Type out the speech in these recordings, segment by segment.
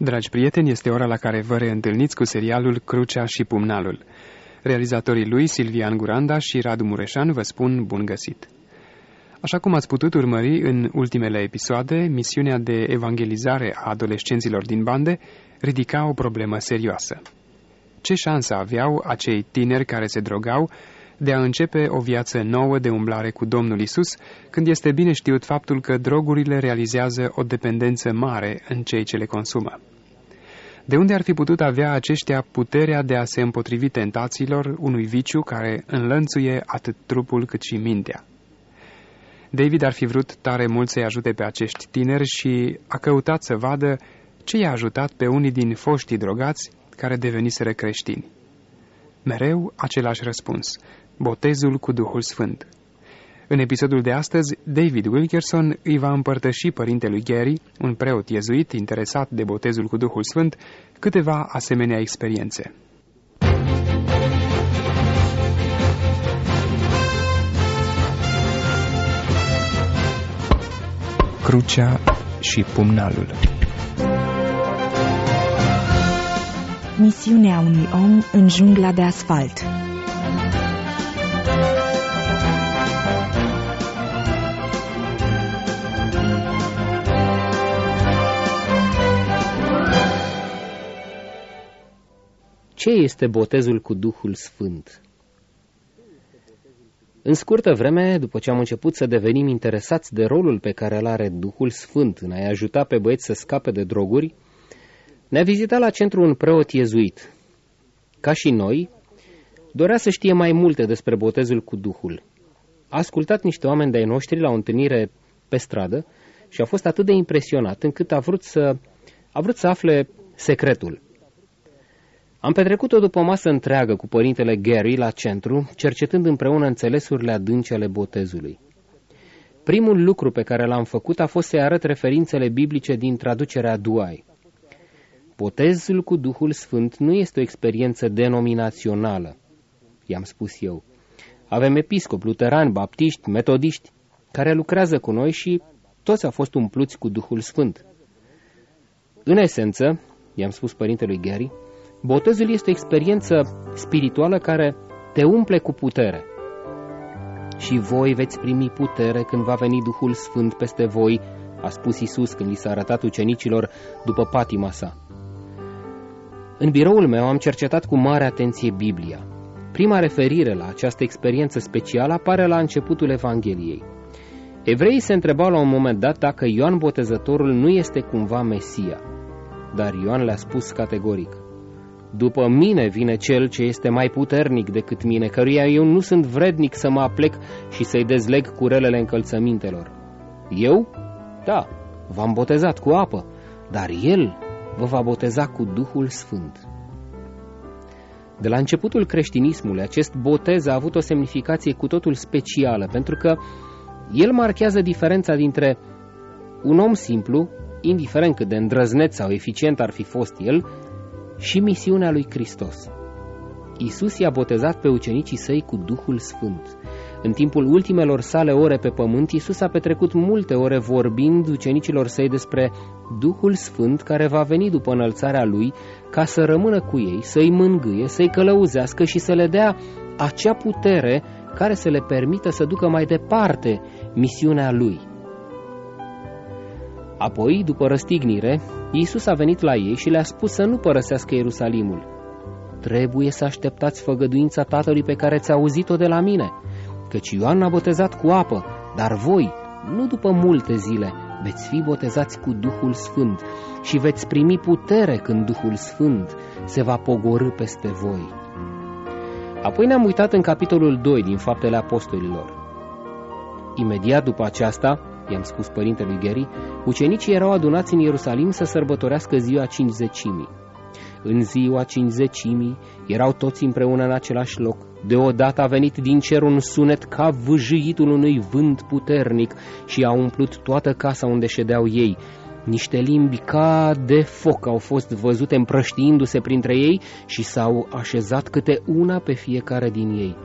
Dragi prieteni, este ora la care vă reîntâlniți cu serialul Crucea și Pumnalul. Realizatorii lui, Silvian Guranda și Radu Mureșan, vă spun bun găsit. Așa cum ați putut urmări în ultimele episoade, misiunea de evangelizare a adolescenților din bande ridica o problemă serioasă. Ce șansă aveau acei tineri care se drogau de a începe o viață nouă de umblare cu Domnul Isus, când este bine știut faptul că drogurile realizează o dependență mare în cei ce le consumă. De unde ar fi putut avea aceștia puterea de a se împotrivi tentațiilor unui viciu care înlănțuie atât trupul cât și mintea? David ar fi vrut tare mult să-i ajute pe acești tineri și a căutat să vadă ce i-a ajutat pe unii din foștii drogați care deveniseră creștini. Mereu același răspuns, botezul cu Duhul Sfânt. În episodul de astăzi, David Wilkerson îi va împărtăși părintelui Gary, un preot iezuit interesat de botezul cu Duhul Sfânt, câteva asemenea experiențe. Crucea și pumnalul Misiunea unui om în jungla de asfalt Ce este botezul cu Duhul Sfânt? În scurtă vreme, după ce am început să devenim interesați de rolul pe care îl are Duhul Sfânt în a-i ajuta pe băieți să scape de droguri, ne-a vizitat la centru un preot iezuit. Ca și noi, dorea să știe mai multe despre botezul cu Duhul. A ascultat niște oameni de-ai noștri la o întâlnire pe stradă și a fost atât de impresionat încât a vrut să, a vrut să afle secretul. Am petrecut o după masă întreagă cu părintele Gary la centru, cercetând împreună înțelesurile adânci ale botezului. Primul lucru pe care l-am făcut a fost să-i arăt referințele biblice din traducerea Duai. Botezul cu Duhul Sfânt nu este o experiență denominațională, i-am spus eu. Avem episcopi, luterani, baptiști, metodiști, care lucrează cu noi și toți au fost umpluți cu Duhul Sfânt. În esență, i-am spus părintelui Gary, Botezul este o experiență spirituală care te umple cu putere. Și voi veți primi putere când va veni Duhul Sfânt peste voi, a spus Isus când li s-a arătat ucenicilor după patima sa. În biroul meu am cercetat cu mare atenție Biblia. Prima referire la această experiență specială apare la începutul Evangheliei. Evreii se întrebau la un moment dat dacă Ioan Botezătorul nu este cumva Mesia, dar Ioan le-a spus categoric – după mine vine cel ce este mai puternic decât mine, căruia eu nu sunt vrednic să mă aplec și să-i dezleg curelele încălțămintelor. Eu? Da, v-am botezat cu apă, dar el vă va boteza cu Duhul Sfânt. De la începutul creștinismului, acest botez a avut o semnificație cu totul specială, pentru că el marchează diferența dintre un om simplu, indiferent cât de îndrăzneț sau eficient ar fi fost el, și misiunea lui Hristos. Isus i-a botezat pe ucenicii săi cu Duhul Sfânt. În timpul ultimelor sale ore pe pământ, Isus a petrecut multe ore vorbind ucenicilor săi despre Duhul Sfânt care va veni după înălțarea lui ca să rămână cu ei, să-i mângâie, să-i călăuzească și să le dea acea putere care să le permită să ducă mai departe misiunea lui. Apoi, după răstignire, Iisus a venit la ei și le-a spus să nu părăsească Ierusalimul. Trebuie să așteptați făgăduința Tatălui pe care ți-a auzit-o de la mine, căci Ioan a botezat cu apă, dar voi, nu după multe zile, veți fi botezați cu Duhul Sfânt și veți primi putere când Duhul Sfânt se va pogorâ peste voi. Apoi ne-am uitat în capitolul 2 din Faptele Apostolilor. Imediat după aceasta, i-am spus părintelui Gary, ucenicii erau adunați în Ierusalim să sărbătorească ziua cincizecimii. În ziua cincizecimii erau toți împreună în același loc. Deodată a venit din cer un sunet ca vâjâitul unui vânt puternic și a umplut toată casa unde ședeau ei. Niște limbi ca de foc au fost văzute împrăștiindu-se printre ei și s-au așezat câte una pe fiecare din ei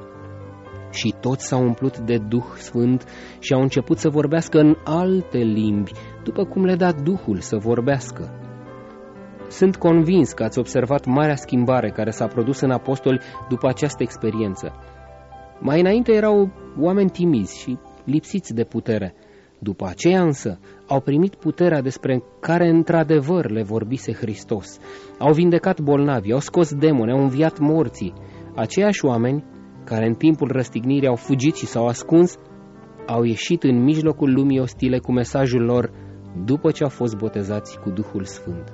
și toți s-au umplut de Duh Sfânt și au început să vorbească în alte limbi, după cum le da Duhul să vorbească. Sunt convins că ați observat marea schimbare care s-a produs în apostoli după această experiență. Mai înainte erau oameni timizi și lipsiți de putere. După aceea însă au primit puterea despre care într-adevăr le vorbise Hristos. Au vindecat bolnavi, au scos demoni, au înviat morții. Aceiași oameni, care în timpul răstignirii au fugit și s-au ascuns, au ieșit în mijlocul lumii ostile cu mesajul lor după ce au fost botezați cu Duhul Sfânt.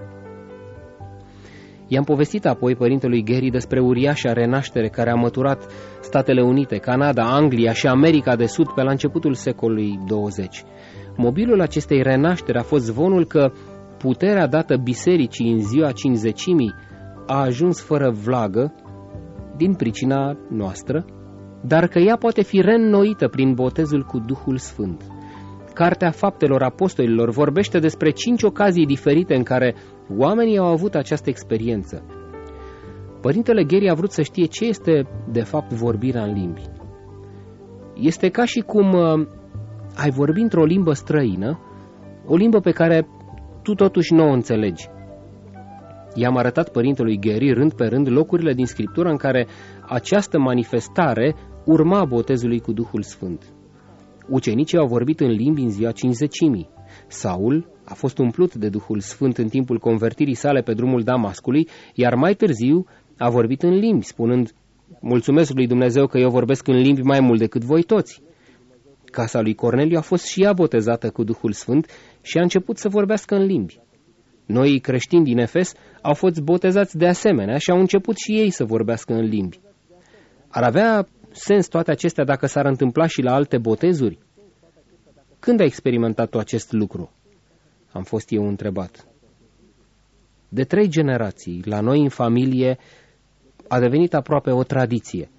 I-am povestit apoi părintelui Gary despre uriașa renaștere care a măturat Statele Unite, Canada, Anglia și America de Sud pe la începutul secolului 20. Mobilul acestei renașteri a fost zvonul că puterea dată bisericii în ziua cinzecimii a ajuns fără vlagă din pricina noastră, dar că ea poate fi reînnoită prin botezul cu Duhul Sfânt. Cartea Faptelor Apostolilor vorbește despre cinci ocazii diferite în care oamenii au avut această experiență. Părintele Gheri a vrut să știe ce este, de fapt, vorbirea în limbi. Este ca și cum uh, ai vorbi într-o limbă străină, o limbă pe care tu totuși nu o înțelegi. I-am arătat părintelui Gheri rând pe rând locurile din Scriptură în care această manifestare urma botezului cu Duhul Sfânt. Ucenicii au vorbit în limbi în ziua cinzecimii. Saul a fost umplut de Duhul Sfânt în timpul convertirii sale pe drumul Damascului, iar mai târziu a vorbit în limbi, spunând, Mulțumesc lui Dumnezeu că eu vorbesc în limbi mai mult decât voi toți. Casa lui Corneliu a fost și ea botezată cu Duhul Sfânt și a început să vorbească în limbi. Noi creștini din Efes au fost botezați de asemenea și au început și ei să vorbească în limbi. Ar avea sens toate acestea dacă s-ar întâmpla și la alte botezuri? Când ai experimentat tu acest lucru? Am fost eu întrebat. De trei generații, la noi în familie, a devenit aproape o tradiție.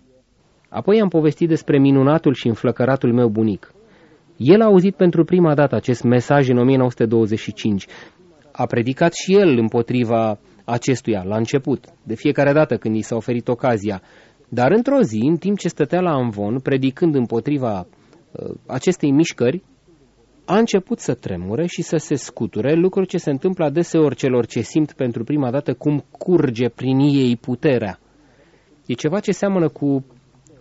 Apoi am povestit despre minunatul și înflăcăratul meu bunic. El a auzit pentru prima dată acest mesaj în 1925. A predicat și el împotriva acestuia, la început, de fiecare dată când i s-a oferit ocazia. Dar într-o zi, în timp ce stătea la Amvon, predicând împotriva uh, acestei mișcări, a început să tremure și să se scuture, lucru ce se întâmplă adeseori celor ce simt pentru prima dată cum curge prin ei puterea. E ceva ce seamănă cu,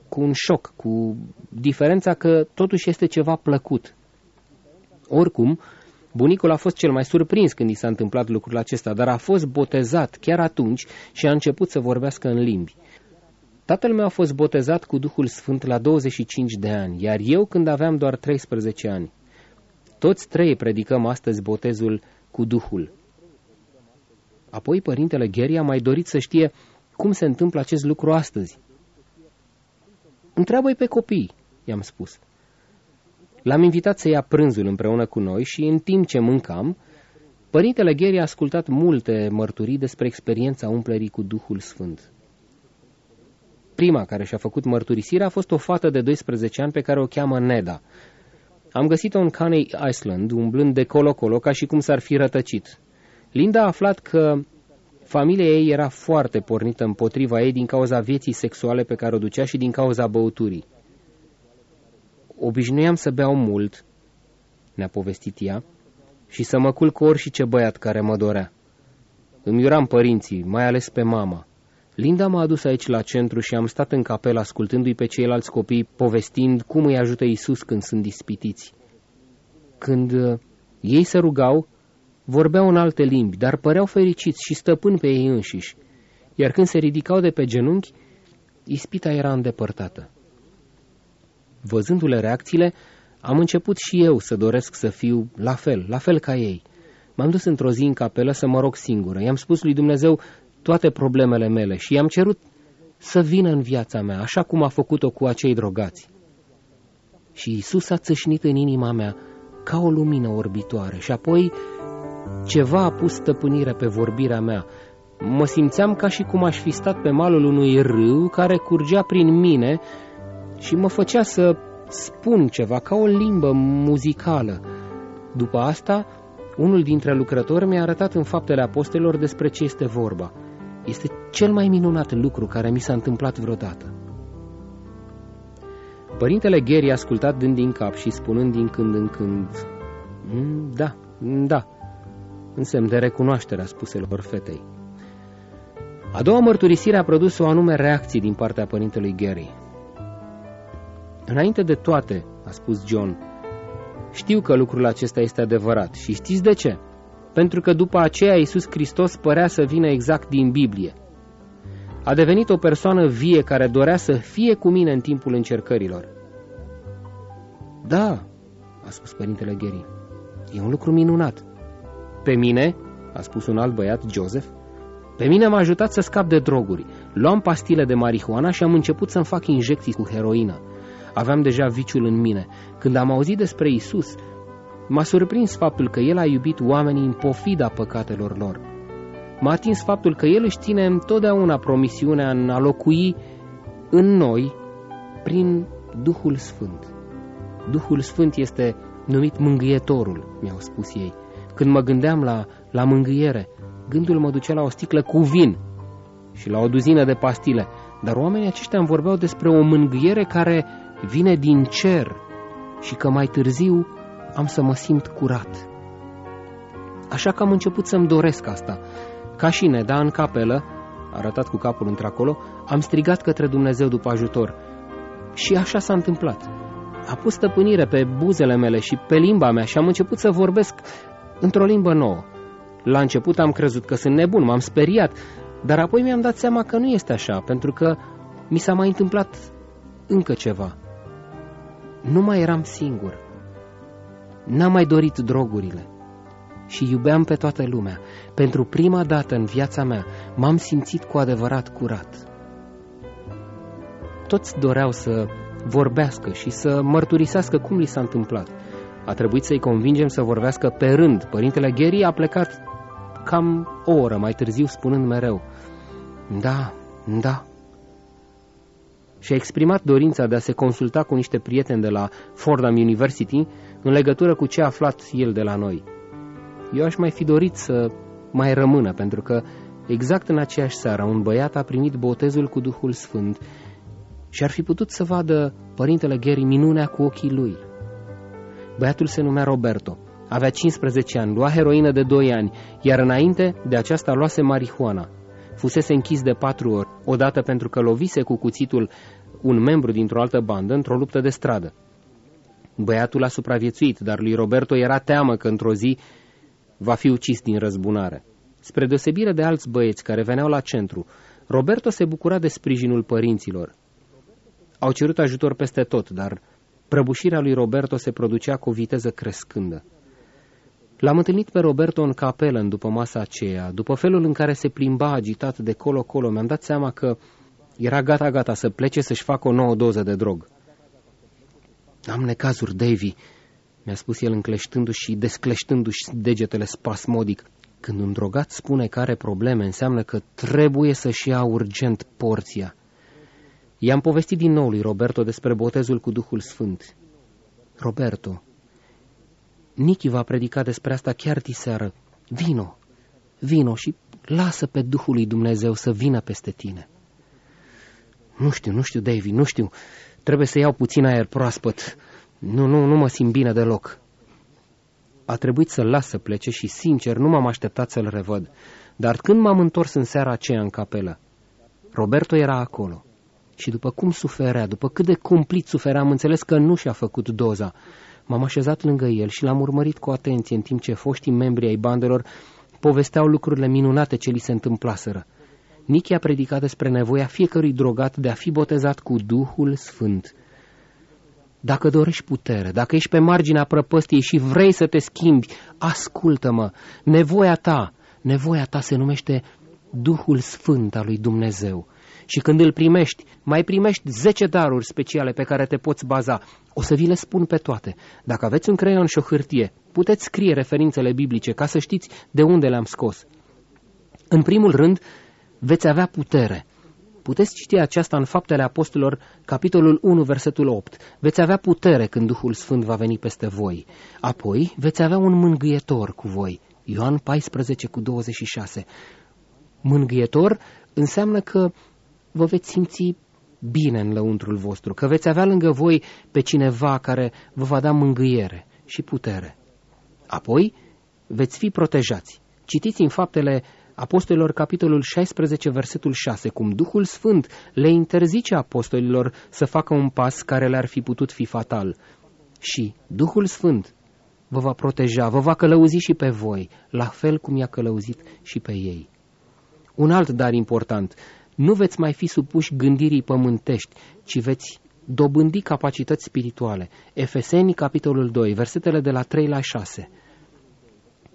cu un șoc, cu diferența că totuși este ceva plăcut. Oricum, bunicul a fost cel mai surprins când i s-a întâmplat lucrul acesta, dar a fost botezat chiar atunci și a început să vorbească în limbi. Tatăl meu a fost botezat cu Duhul Sfânt la 25 de ani, iar eu când aveam doar 13 ani. Toți trei predicăm astăzi botezul cu Duhul. Apoi părintele Gheri a mai dorit să știe cum se întâmplă acest lucru astăzi. Întreabă-i pe copii, i-am spus. L-am invitat să ia prânzul împreună cu noi și în timp ce mâncam, părintele Gheri a ascultat multe mărturii despre experiența umplerii cu Duhul Sfânt. Prima care și-a făcut mărturisirea a fost o fată de 12 ani pe care o cheamă Neda. Am găsit-o în Caney Island, umblând de colo-colo ca și cum s-ar fi rătăcit. Linda a aflat că familia ei era foarte pornită împotriva ei din cauza vieții sexuale pe care o ducea și din cauza băuturii. Obișnuiam să beau mult, ne-a povestit ea, și să mă culc orice băiat care mă dorea. Îmi iuram părinții, mai ales pe mama. Linda m-a adus aici la centru și am stat în capel ascultându-i pe ceilalți copii povestind cum îi ajută Isus când sunt dispitiți. Când uh, ei se rugau, vorbeau în alte limbi, dar păreau fericiți și stăpâni pe ei înșiși, iar când se ridicau de pe genunchi, ispita era îndepărtată. Văzându-le reacțiile, am început și eu să doresc să fiu la fel, la fel ca ei. M-am dus într-o zi în capelă să mă rog singură. I-am spus lui Dumnezeu toate problemele mele și i-am cerut să vină în viața mea, așa cum a făcut-o cu acei drogați. Și Isus a țâșnit în inima mea ca o lumină orbitoare și apoi ceva a pus stăpânire pe vorbirea mea. Mă simțeam ca și cum aș fi stat pe malul unui râu care curgea prin mine și mă făcea să spun ceva ca o limbă muzicală. După asta, unul dintre lucrători mi-a arătat în faptele apostolilor despre ce este vorba. Este cel mai minunat lucru care mi s-a întâmplat vreodată. Părintele Gary a ascultat dând din cap și spunând din când în când, mm, Da, mm, da, în semn de recunoaștere a spuselor fetei. A doua mărturisire a produs o anume reacție din partea părintelui Gary. Înainte de toate, a spus John, știu că lucrul acesta este adevărat și știți de ce? Pentru că după aceea Iisus Hristos părea să vină exact din Biblie. A devenit o persoană vie care dorea să fie cu mine în timpul încercărilor. Da, a spus părintele Gary, e un lucru minunat. Pe mine, a spus un alt băiat, Joseph, pe mine m-a ajutat să scap de droguri. Luam pastile de marihuana și am început să-mi fac injecții cu heroină. Aveam deja viciul în mine. Când am auzit despre Isus, m-a surprins faptul că El a iubit oamenii în pofida păcatelor lor. M-a atins faptul că El își ține întotdeauna promisiunea în a locui în noi prin Duhul Sfânt. Duhul Sfânt este numit mângâietorul, mi-au spus ei. Când mă gândeam la, la mângâiere, gândul mă ducea la o sticlă cu vin și la o duzină de pastile, dar oamenii aceștia îmi vorbeau despre o mângâiere care vine din cer și că mai târziu am să mă simt curat. Așa că am început să-mi doresc asta. Ca și Neda în capelă, arătat cu capul într-acolo, am strigat către Dumnezeu după ajutor. Și așa s-a întâmplat. A pus stăpânire pe buzele mele și pe limba mea și am început să vorbesc într-o limbă nouă. La început am crezut că sunt nebun, m-am speriat, dar apoi mi-am dat seama că nu este așa, pentru că mi s-a mai întâmplat încă ceva. Nu mai eram singur. N-am mai dorit drogurile. Și iubeam pe toată lumea. Pentru prima dată în viața mea m-am simțit cu adevărat curat. Toți doreau să vorbească și să mărturisească cum li s-a întâmplat. A trebuit să-i convingem să vorbească pe rând. Părintele Gary a plecat cam o oră mai târziu spunând mereu Da, da. Și a exprimat dorința de a se consulta cu niște prieteni de la Fordham University în legătură cu ce a aflat el de la noi. Eu aș mai fi dorit să mai rămână, pentru că exact în aceeași seară un băiat a primit botezul cu Duhul Sfânt și ar fi putut să vadă părintele Gary minunea cu ochii lui. Băiatul se numea Roberto, avea 15 ani, lua heroină de 2 ani, iar înainte de aceasta luase marihuana. Fusese închis de patru ori, odată pentru că lovise cu cuțitul un membru dintr-o altă bandă într-o luptă de stradă. Băiatul a supraviețuit, dar lui Roberto era teamă că într-o zi va fi ucis din răzbunare. Spre deosebire de alți băieți care veneau la centru, Roberto se bucura de sprijinul părinților. Au cerut ajutor peste tot, dar prăbușirea lui Roberto se producea cu o viteză crescândă. L-am întâlnit pe Roberto în capelă în după masa aceea. După felul în care se plimba agitat de colo-colo, mi-am dat seama că era gata-gata să plece să-și facă o nouă doză de drog. Am necazuri, Davy, mi-a spus el încleștându-și și descleștându-și degetele spasmodic. Când un drogat spune că are probleme, înseamnă că trebuie să-și ia urgent porția. I-am povestit din nou lui Roberto despre botezul cu Duhul Sfânt. Roberto, Nichi va predica despre asta chiar diseară. Vino, vino și lasă pe Duhul lui Dumnezeu să vină peste tine. Nu știu, nu știu, David, nu știu. Trebuie să iau puțin aer proaspăt. Nu, nu, nu mă simt bine deloc. A trebuit să-l las să plece și, sincer, nu m-am așteptat să-l revăd. Dar când m-am întors în seara aceea în capelă, Roberto era acolo. Și după cum suferea, după cât de cumplit suferea, am înțeles că nu și-a făcut doza. M-am așezat lângă el și l-am urmărit cu atenție în timp ce foștii membri ai bandelor povesteau lucrurile minunate ce li se întâmplaseră. Nichi a predicat despre nevoia fiecărui drogat de a fi botezat cu Duhul Sfânt. Dacă dorești putere, dacă ești pe marginea prăpăstiei și vrei să te schimbi, ascultă-mă, nevoia ta, nevoia ta se numește Duhul Sfânt al lui Dumnezeu. Și când îl primești, mai primești zece daruri speciale pe care te poți baza. O să vi le spun pe toate. Dacă aveți un creion și o hârtie, puteți scrie referințele biblice ca să știți de unde le-am scos. În primul rând, veți avea putere. Puteți citi aceasta în Faptele Apostolilor, capitolul 1, versetul 8. Veți avea putere când Duhul Sfânt va veni peste voi. Apoi veți avea un mângâietor cu voi. Ioan 14 cu 26. Mângâietor înseamnă că vă veți simți bine în lăuntrul vostru, că veți avea lângă voi pe cineva care vă va da mângâiere și putere. Apoi veți fi protejați. Citiți în faptele Apostolilor, capitolul 16, versetul 6, cum Duhul Sfânt le interzice apostolilor să facă un pas care le-ar fi putut fi fatal. Și Duhul Sfânt vă va proteja, vă va călăuzi și pe voi, la fel cum i-a călăuzit și pe ei. Un alt dar important, nu veți mai fi supuși gândirii pământești, ci veți dobândi capacități spirituale. Efeseni, capitolul 2, versetele de la 3 la 6.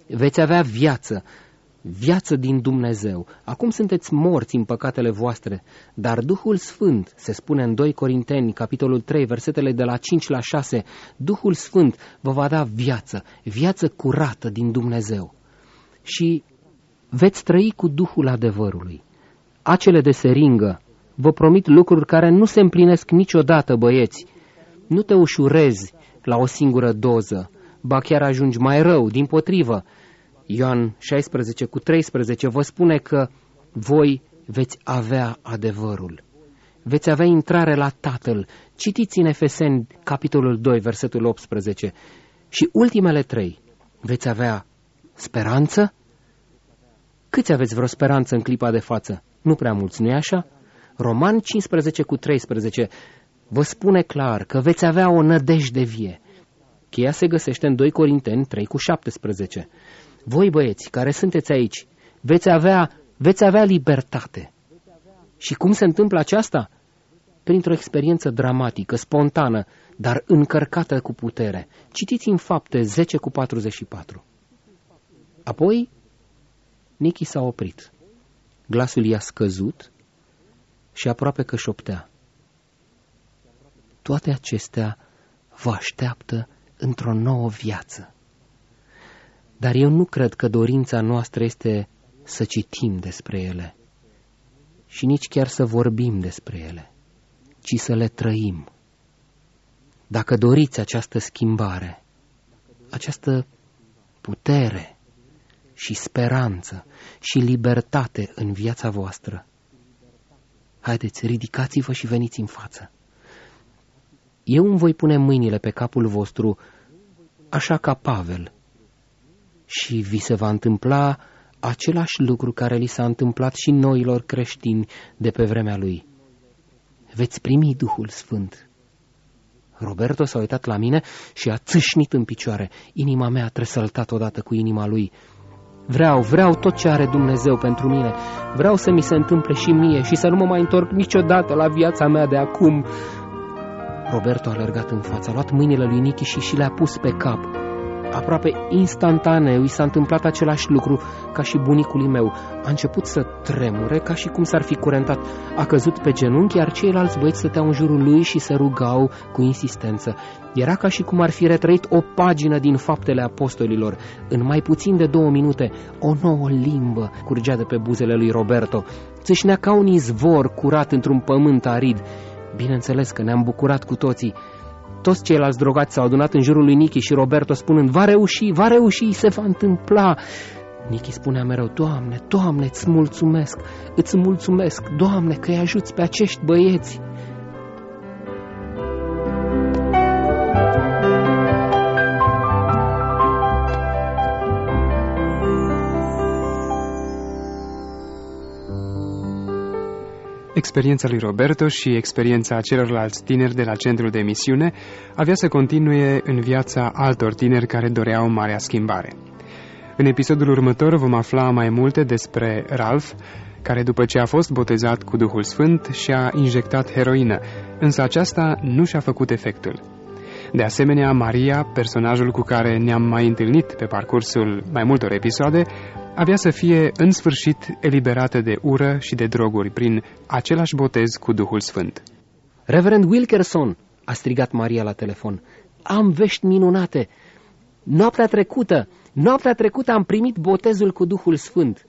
Veți avea viață, viață din Dumnezeu. Acum sunteți morți în păcatele voastre, dar Duhul Sfânt, se spune în 2 Corinteni, capitolul 3, versetele de la 5 la 6, Duhul Sfânt vă va da viață, viață curată din Dumnezeu. Și veți trăi cu Duhul adevărului. Acele de seringă vă promit lucruri care nu se împlinesc niciodată, băieți. Nu te ușurezi la o singură doză, ba chiar ajungi mai rău, din potrivă. Ioan 16 cu 13 vă spune că voi veți avea adevărul. Veți avea intrare la Tatăl. Citiți în Efeseni, capitolul 2, versetul 18. Și ultimele trei. Veți avea speranță? Câți aveți vreo speranță în clipa de față? Nu prea mulți, nu-i așa? Roman 15 cu 13 vă spune clar că veți avea o nădejde vie. Cheia se găsește în 2 Corinteni 3 cu 17. Voi băieți care sunteți aici, veți avea, veți avea libertate. Și cum se întâmplă aceasta? Printr-o experiență dramatică, spontană, dar încărcată cu putere. Citiți în fapte 10 cu 44. Apoi, Nichi s-a oprit. Glasul i-a scăzut și aproape că șoptea. Toate acestea vă așteaptă într-o nouă viață. Dar eu nu cred că dorința noastră este să citim despre ele și nici chiar să vorbim despre ele, ci să le trăim. Dacă doriți această schimbare, această putere și speranță și libertate în viața voastră, haideți, ridicați-vă și veniți în față. Eu îmi voi pune mâinile pe capul vostru, așa ca Pavel, și vi se va întâmpla același lucru care li s-a întâmplat și noilor creștini de pe vremea lui. Veți primi Duhul Sfânt. Roberto s-a uitat la mine și a țâșnit în picioare. Inima mea a tresăltat odată cu inima lui. Vreau, vreau tot ce are Dumnezeu pentru mine. Vreau să mi se întâmple și mie și să nu mă mai întorc niciodată la viața mea de acum. Roberto a alergat în fața, a luat mâinile lui Nichi și și le-a pus pe cap. Aproape instantaneu i s-a întâmplat același lucru ca și bunicului meu. A început să tremure ca și cum s-ar fi curentat. A căzut pe genunchi, iar ceilalți băieți stăteau în jurul lui și se rugau cu insistență. Era ca și cum ar fi retrăit o pagină din faptele apostolilor. În mai puțin de două minute, o nouă limbă curgea de pe buzele lui Roberto. Țâșnea ca un izvor curat într-un pământ arid. Bineînțeles că ne-am bucurat cu toții. Toți ceilalți drogați s-au adunat în jurul lui Nichi și Roberto spunând, va reuși, va reuși, se va întâmpla. Nichi spunea mereu, Doamne, Doamne, îți mulțumesc, îți mulțumesc, Doamne, că îi ajuți pe acești băieți. Experiența lui Roberto și experiența celorlalți tineri de la centrul de misiune avea să continue în viața altor tineri care doreau marea schimbare. În episodul următor vom afla mai multe despre Ralph, care după ce a fost botezat cu Duhul Sfânt și-a injectat heroină, însă aceasta nu și-a făcut efectul. De asemenea, Maria, personajul cu care ne-am mai întâlnit pe parcursul mai multor episoade, avea să fie în sfârșit eliberată de ură și de droguri prin același botez cu Duhul Sfânt. Reverend Wilkerson, a strigat Maria la telefon, am vești minunate. Noaptea trecută, noaptea trecută am primit botezul cu Duhul Sfânt.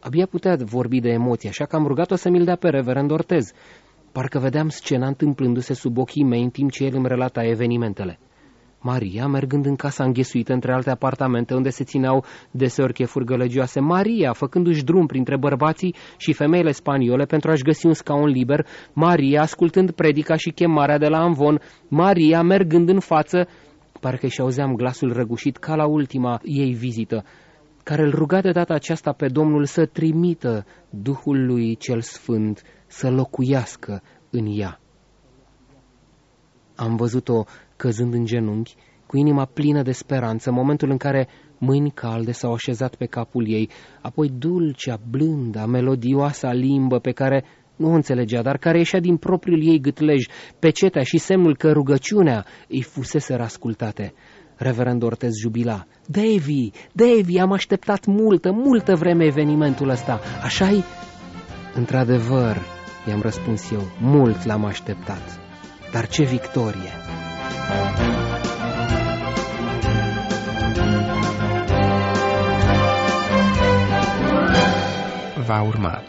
Abia putea vorbi de emoții, așa că am rugat-o să mi-l dea pe Reverend Ortez. Parcă vedeam scena întâmplându-se sub ochii mei în timp ce el îmi relata evenimentele. Maria, mergând în casa înghesuită între alte apartamente unde se țineau deseori chefuri gălăgioase, Maria, făcându-și drum printre bărbații și femeile spaniole pentru a-și găsi un scaun liber, Maria, ascultând predica și chemarea de la Amvon, Maria, mergând în față, parcă și auzeam glasul răgușit ca la ultima ei vizită. care îl ruga de data aceasta pe Domnul să trimită Duhul lui cel Sfânt să locuiască în ea. Am văzut-o căzând în genunchi, cu inima plină de speranță, momentul în care mâini calde s-au așezat pe capul ei, apoi dulcea, blânda, melodioasa limbă pe care nu o înțelegea, dar care ieșea din propriul ei gâtlej, pecetea și semnul că rugăciunea îi fusese ascultate. Reverend Ortez jubila. Davy, Davy, am așteptat multă, multă vreme evenimentul ăsta. Așa-i? Într-adevăr, i-am răspuns eu, mult l-am așteptat. Dar ce victorie! Va urma